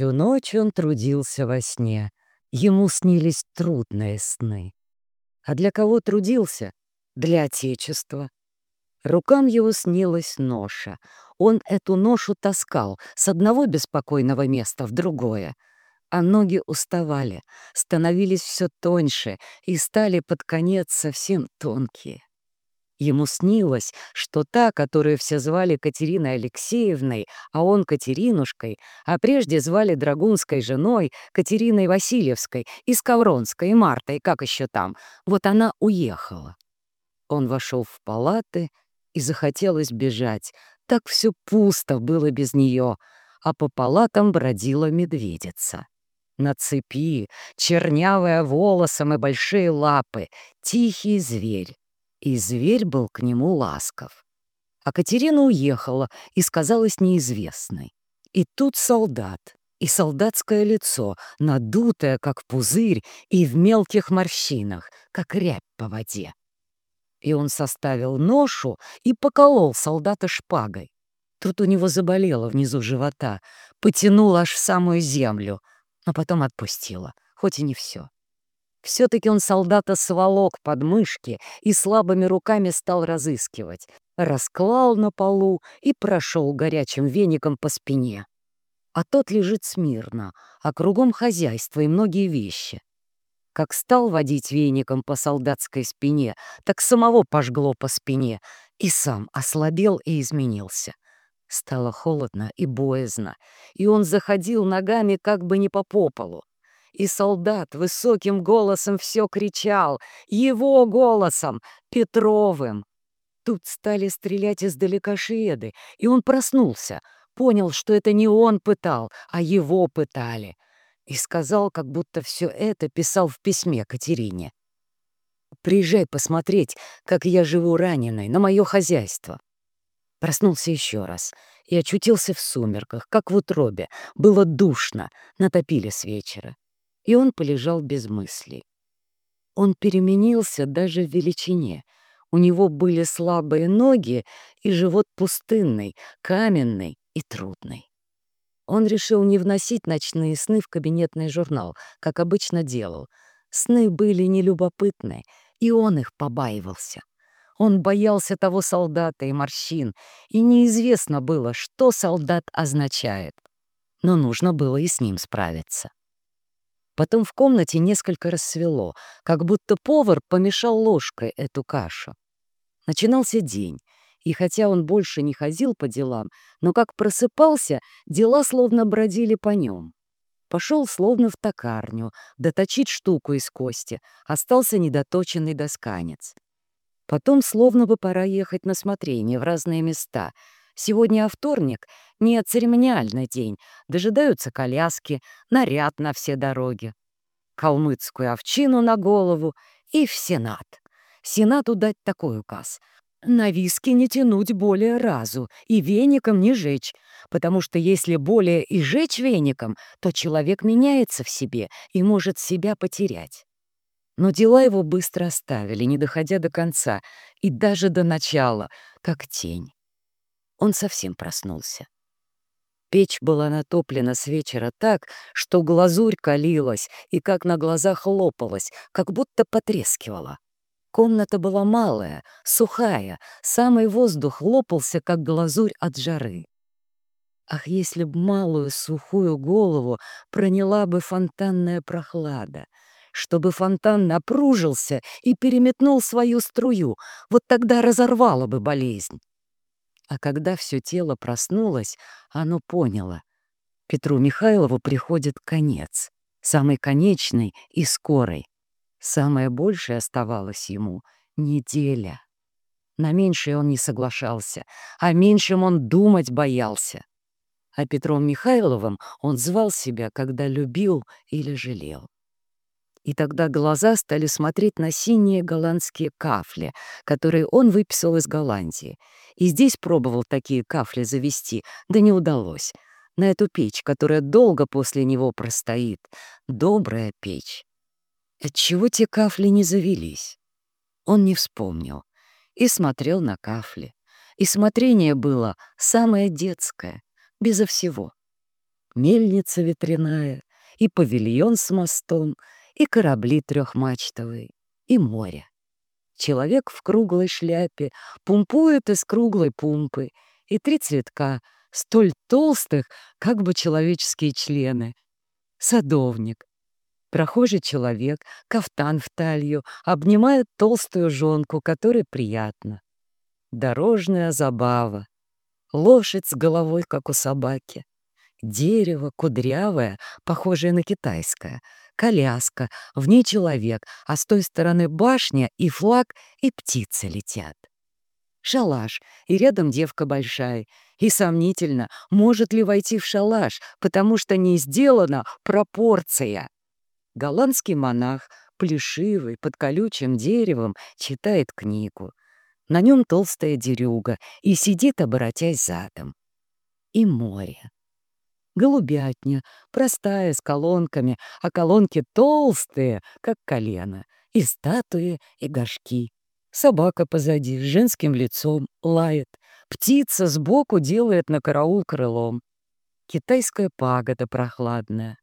Всю ночь он трудился во сне. Ему снились трудные сны. А для кого трудился? Для Отечества. Рукам его снилась ноша. Он эту ношу таскал с одного беспокойного места в другое. А ноги уставали, становились все тоньше и стали под конец совсем тонкие. Ему снилось, что та, которую все звали Катериной Алексеевной, а он Катеринушкой, а прежде звали Драгунской женой Катериной Васильевской и Скавронской, и Мартой, как еще там, вот она уехала. Он вошел в палаты, и захотелось бежать. Так все пусто было без нее, а по палатам бродила медведица. На цепи, чернявая волосом и большие лапы, тихий зверь и зверь был к нему ласков. А Катерина уехала и сказалась неизвестной. И тут солдат, и солдатское лицо, надутое, как пузырь, и в мелких морщинах, как рябь по воде. И он составил ношу и поколол солдата шпагой. Тут у него заболело внизу живота, потянул аж в самую землю, но потом отпустила, хоть и не все. Все-таки он солдата сволок под мышки и слабыми руками стал разыскивать. Расклал на полу и прошел горячим веником по спине. А тот лежит смирно, а кругом хозяйство и многие вещи. Как стал водить веником по солдатской спине, так самого пожгло по спине, и сам ослабел и изменился. Стало холодно и боязно, и он заходил ногами как бы не по пополу. И солдат высоким голосом все кричал, его голосом, Петровым. Тут стали стрелять издалека шведы, и он проснулся, понял, что это не он пытал, а его пытали, и сказал, как будто все это писал в письме Катерине. «Приезжай посмотреть, как я живу раненой, на мое хозяйство». Проснулся еще раз и очутился в сумерках, как в утробе. Было душно, натопили с вечера и он полежал без мыслей. Он переменился даже в величине. У него были слабые ноги и живот пустынный, каменный и трудный. Он решил не вносить ночные сны в кабинетный журнал, как обычно делал. Сны были нелюбопытны, и он их побаивался. Он боялся того солдата и морщин, и неизвестно было, что солдат означает. Но нужно было и с ним справиться. Потом в комнате несколько рассвело, как будто повар помешал ложкой эту кашу. Начинался день, и хотя он больше не ходил по делам, но как просыпался, дела словно бродили по нем. Пошел словно в токарню, доточить штуку из кости, остался недоточенный досканец. Потом словно бы пора ехать на смотрение в разные места — Сегодня вторник, не церемониальный день, дожидаются коляски, наряд на все дороги. Калмыцкую овчину на голову и в Сенат. Сенату дать такой указ. На виски не тянуть более разу и веником не жечь, потому что если более и жечь веником, то человек меняется в себе и может себя потерять. Но дела его быстро оставили, не доходя до конца, и даже до начала, как тень он совсем проснулся. Печь была натоплена с вечера так, что глазурь калилась и как на глазах лопалась, как будто потрескивала. Комната была малая, сухая, самый воздух лопался, как глазурь от жары. Ах, если б малую сухую голову проняла бы фонтанная прохлада, чтобы фонтан напружился и переметнул свою струю, вот тогда разорвала бы болезнь. А когда все тело проснулось, оно поняло. Петру Михайлову приходит конец, самый конечный и скорый. Самое большее оставалось ему — неделя. На меньшее он не соглашался, а меньшим он думать боялся. А Петром Михайловым он звал себя, когда любил или жалел. И тогда глаза стали смотреть на синие голландские кафли, которые он выписал из Голландии. И здесь пробовал такие кафли завести, да не удалось. На эту печь, которая долго после него простоит. Добрая печь. Отчего те кафли не завелись? Он не вспомнил. И смотрел на кафли. И смотрение было самое детское, безо всего. Мельница ветряная, и павильон с мостом, и корабли трехмачтовые, и море. Человек в круглой шляпе пумпует из круглой пумпы, и три цветка, столь толстых, как бы человеческие члены. Садовник. Прохожий человек, кафтан в талью, обнимает толстую жонку, которой приятно. Дорожная забава. Лошадь с головой, как у собаки. Дерево кудрявое, похожее на китайское. Коляска, в ней человек, а с той стороны башня и флаг, и птицы летят. Шалаш, и рядом девка большая. И сомнительно, может ли войти в шалаш, потому что не сделана пропорция. Голландский монах, плешивый, под колючим деревом, читает книгу. На нем толстая дерюга и сидит, оборотясь задом. И море. Голубятня, простая, с колонками, а колонки толстые, как колено, и статуи, и горшки. Собака позади, с женским лицом, лает. Птица сбоку делает на караул крылом. Китайская пагода прохладная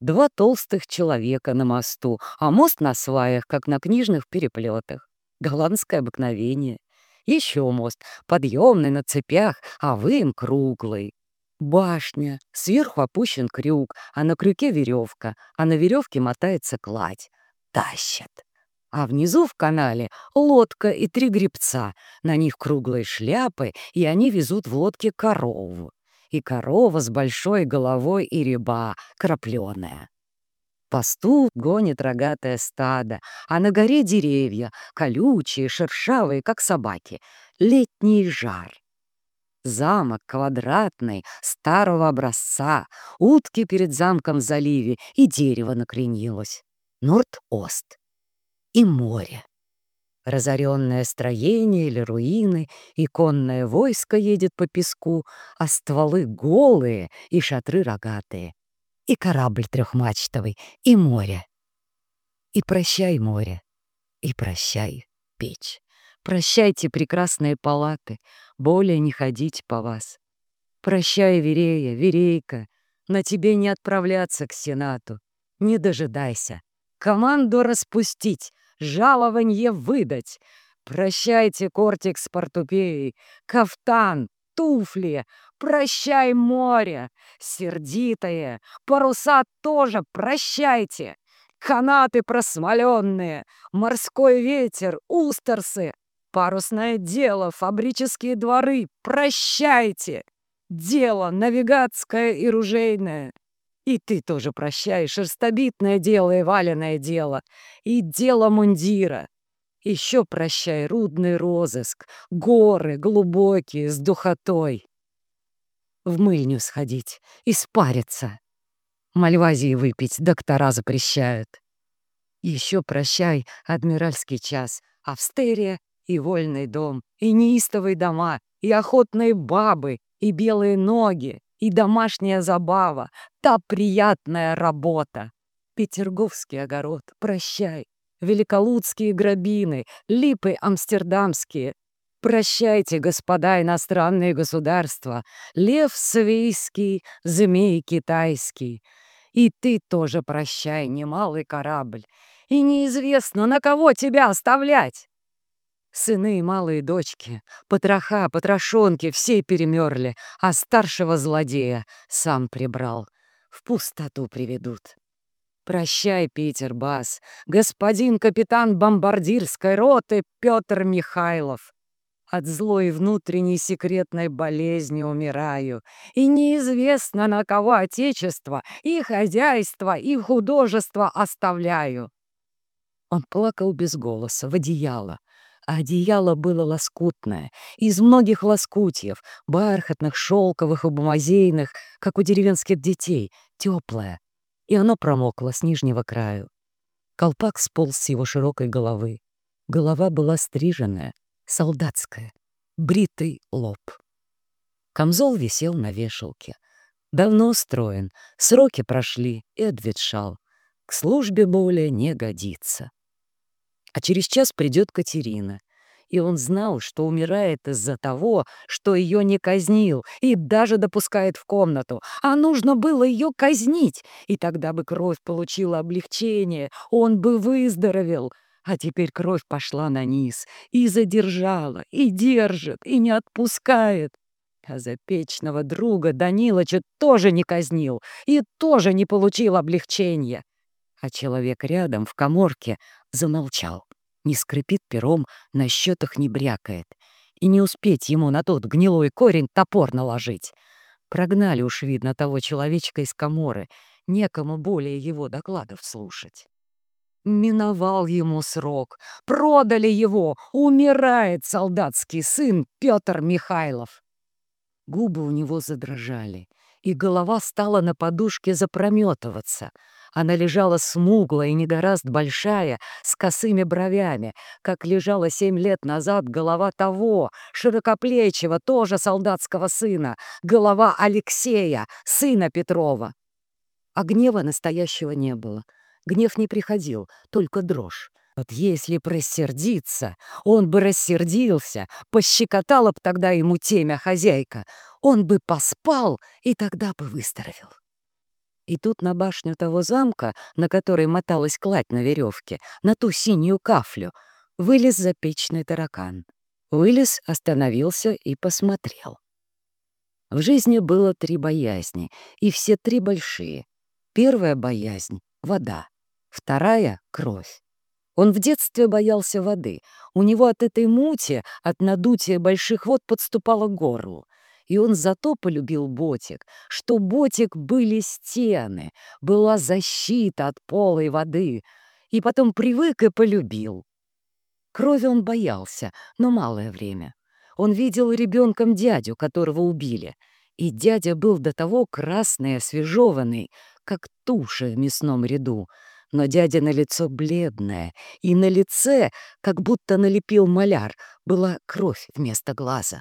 два толстых человека на мосту, а мост на сваях, как на книжных переплетах. Голландское обыкновение. Еще мост, подъемный на цепях, а выем круглый. Башня, сверху опущен крюк, а на крюке веревка, а на веревке мотается кладь. Тащат. А внизу в канале лодка и три гребца. На них круглые шляпы, и они везут в лодке корову и корова с большой головой и реба, крапленая. Пастух гонит рогатое стадо, а на горе деревья, колючие, шершавые, как собаки. Летний жар. Замок квадратный, старого образца, утки перед замком в заливе, и дерево накренилось. Норд-Ост. И море. Разоренное строение или руины, иконное войско едет по песку, а стволы голые и шатры рогатые. И корабль трехмачтовый, и море. И прощай, море, и прощай, печь. Прощайте, прекрасные палаты, более не ходить по вас. Прощай, Верея, Верейка, на тебе не отправляться к Сенату. Не дожидайся. Команду распустить, жалованье выдать. Прощайте, кортик с портупеей, кафтан, туфли, прощай, море, сердитое, паруса тоже прощайте, канаты просмоленные, морской ветер, устерсы, парусное дело, фабрические дворы, прощайте, дело навигатское и ружейное, и ты тоже прощаешь шерстобитное дело и валеное дело, и дело мундира. Еще прощай рудный розыск, горы глубокие с духотой. В мыльню сходить, испариться. Мальвазии выпить доктора запрещают. Еще прощай адмиральский час, австерия и вольный дом, и неистовые дома, и охотные бабы, и белые ноги, и домашняя забава, та приятная работа. Петерговский огород, прощай, великолудские грабины, липы амстердамские. Прощайте, господа иностранные государства, лев свейский, змей китайский. И ты тоже прощай, немалый корабль, и неизвестно, на кого тебя оставлять. Сыны и малые дочки, потроха, потрошонки все перемерли, а старшего злодея сам прибрал. В пустоту приведут. Прощай, Питер Бас, господин капитан бомбардирской роты Петр Михайлов. От злой внутренней секретной болезни умираю, и неизвестно, на кого отечество, и хозяйство, и художество оставляю. Он плакал без голоса, в одеяло, одеяло было лоскутное, из многих лоскутьев, бархатных, шелковых и бумазейных, как у деревенских детей, теплое, и оно промокло с нижнего краю. Колпак сполз с его широкой головы. Голова была стриженная, солдатская, бритый лоб. Камзол висел на вешалке. Давно устроен, сроки прошли и ответшал. К службе более не годится. А через час придет Катерина. И он знал, что умирает из-за того, что ее не казнил и даже допускает в комнату. А нужно было ее казнить, и тогда бы кровь получила облегчение, он бы выздоровел. А теперь кровь пошла на низ и задержала, и держит, и не отпускает. А запечного друга Данилыча тоже не казнил и тоже не получил облегчения. А человек рядом в коморке замолчал, не скрипит пером, на счетах не брякает. И не успеть ему на тот гнилой корень топор наложить. Прогнали уж, видно, того человечка из коморы, некому более его докладов слушать. Миновал ему срок, продали его, умирает солдатский сын Петр Михайлов. Губы у него задрожали, и голова стала на подушке запрометываться. Она лежала смуглая и негораст большая, с косыми бровями, как лежала семь лет назад голова того, широкоплечего, тоже солдатского сына, голова Алексея, сына Петрова. А гнева настоящего не было. Гнев не приходил, только дрожь. Вот если просердиться, он бы рассердился, пощекотала б тогда ему темя хозяйка, он бы поспал и тогда бы выздоровел. И тут на башню того замка, на которой моталась кладь на веревке, на ту синюю кафлю, вылез запечный таракан. Вылез, остановился и посмотрел. В жизни было три боязни, и все три большие. Первая боязнь — вода, вторая — кровь. Он в детстве боялся воды. У него от этой мути, от надутия больших вод подступало к горлу. И он зато полюбил ботик, что ботик были стены, была защита от полой воды. И потом привык и полюбил. Крови он боялся, но малое время. Он видел ребенком дядю, которого убили. И дядя был до того красный, освежеванный, как туша в мясном ряду, но дядя на лицо бледное, и на лице, как будто налепил маляр, была кровь вместо глаза.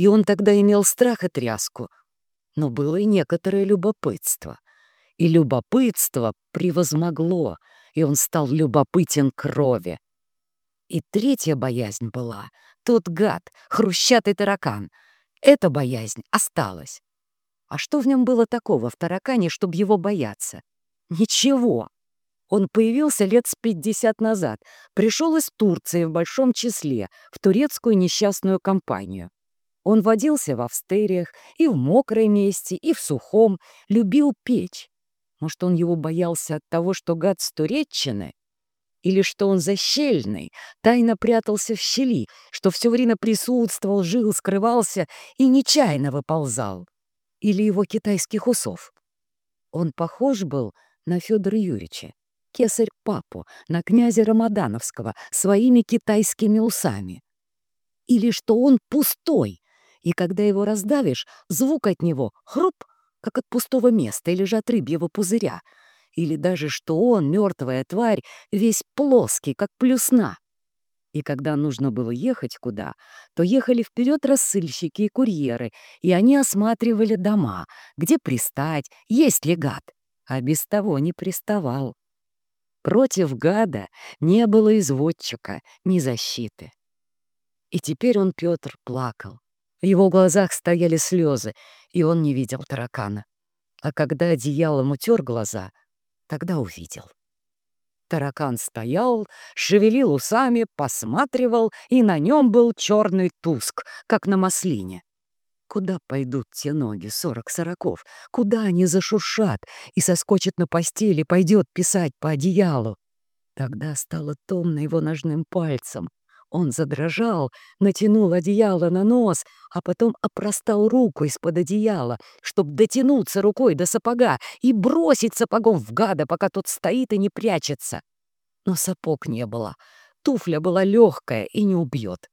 И он тогда имел страх и тряску. Но было и некоторое любопытство. И любопытство превозмогло, и он стал любопытен крови. И третья боязнь была — тот гад, хрущатый таракан. Эта боязнь осталась. А что в нем было такого в таракане, чтобы его бояться? Ничего. Он появился лет с 50 назад, пришел из Турции в большом числе, в турецкую несчастную компанию. Он водился в австериях и в мокрой месте, и в сухом, любил печь. Может, он его боялся от того, что гад с Туреччины? Или что он защельный, тайно прятался в щели, что все время присутствовал, жил, скрывался и нечаянно выползал? Или его китайских усов? Он похож был на Федора Юрьевича кесарь папу, на князя Рамадановского своими китайскими усами. Или что он пустой, и когда его раздавишь, звук от него — хруп, как от пустого места или же от рыбьего пузыря. Или даже что он, мертвая тварь, весь плоский, как плюсна. И когда нужно было ехать куда, то ехали вперед рассыльщики и курьеры, и они осматривали дома, где пристать, есть ли гад. А без того не приставал. Против гада не было изводчика, ни защиты. И теперь он, Петр, плакал. В его глазах стояли слезы, и он не видел таракана. А когда одеялом утер глаза, тогда увидел. Таракан стоял, шевелил усами, посматривал, и на нем был черный туск, как на маслине. Куда пойдут те ноги, сорок сороков? Куда они зашуршат и соскочит на постели, пойдет писать по одеялу? Тогда стало томно его ножным пальцем. Он задрожал, натянул одеяло на нос, а потом опростал руку из-под одеяла, чтобы дотянуться рукой до сапога и бросить сапогом в гада, пока тот стоит и не прячется. Но сапог не было. Туфля была легкая и не убьет.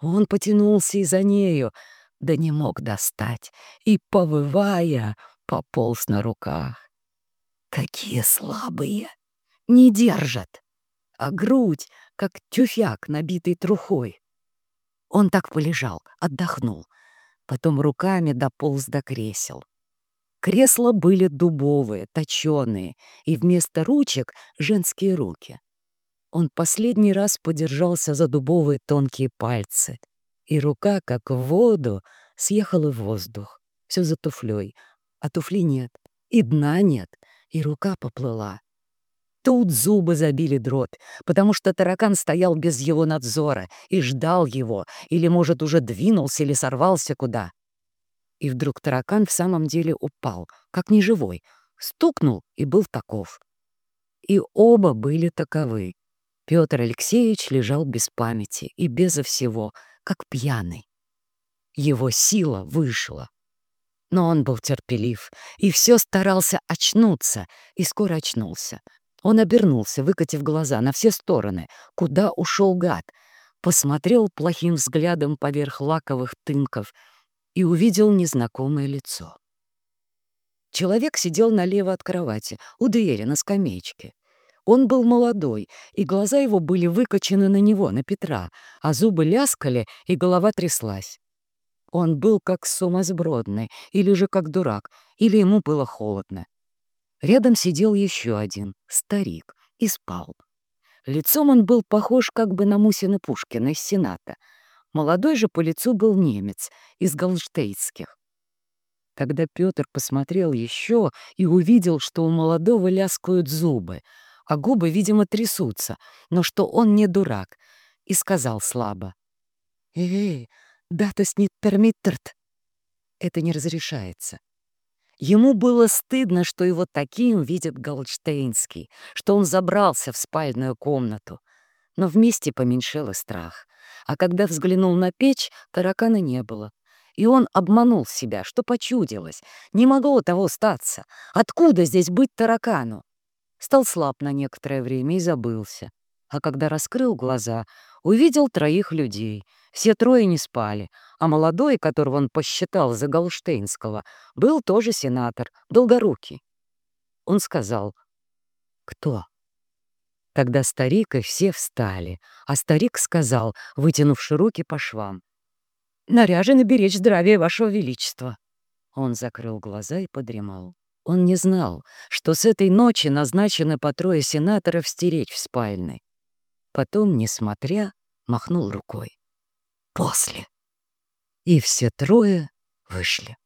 Он потянулся и за нею, да не мог достать, и, повывая, пополз на руках. Какие слабые! Не держат! А грудь, как тюфяк, набитый трухой. Он так полежал, отдохнул, потом руками дополз до кресел. Кресла были дубовые, точеные, и вместо ручек — женские руки. Он последний раз подержался за дубовые тонкие пальцы, и рука, как в воду, съехала в воздух. Все за туфлей, а туфли нет, и дна нет, и рука поплыла. Тут зубы забили дробь, потому что таракан стоял без его надзора и ждал его, или, может, уже двинулся или сорвался куда. И вдруг таракан в самом деле упал, как неживой, стукнул и был таков. И оба были таковы. Петр Алексеевич лежал без памяти и безо всего, как пьяный. Его сила вышла. Но он был терпелив и все старался очнуться, и скоро очнулся. Он обернулся, выкатив глаза на все стороны, куда ушел гад, посмотрел плохим взглядом поверх лаковых тынков и увидел незнакомое лицо. Человек сидел налево от кровати, у двери, на скамеечке. Он был молодой, и глаза его были выкочены на него, на Петра, а зубы ляскали, и голова тряслась. Он был как сумасбродный, или же как дурак, или ему было холодно. Рядом сидел еще один, старик, и спал. Лицом он был похож как бы на Мусина Пушкина из Сената. Молодой же по лицу был немец, из Галштейнских. Когда Петр посмотрел еще и увидел, что у молодого ляскают зубы — а губы, видимо, трясутся, но что он не дурак, и сказал слабо. «Эй, датас не термиттерт!» Это не разрешается. Ему было стыдно, что его таким видит Голдштейнский, что он забрался в спальную комнату. Но вместе поменьшел и страх. А когда взглянул на печь, таракана не было. И он обманул себя, что почудилось. Не могло того статься. Откуда здесь быть таракану? Стал слаб на некоторое время и забылся. А когда раскрыл глаза, увидел троих людей. Все трое не спали, а молодой, которого он посчитал за Голштейнского, был тоже сенатор, долгорукий. Он сказал «Кто?» Тогда старик и все встали, а старик сказал, вытянувши руки по швам, «Наряжены беречь здравие вашего величества». Он закрыл глаза и подремал. Он не знал, что с этой ночи назначены по трое сенаторов стеречь в спальной. Потом, несмотря, махнул рукой. «После!» И все трое вышли.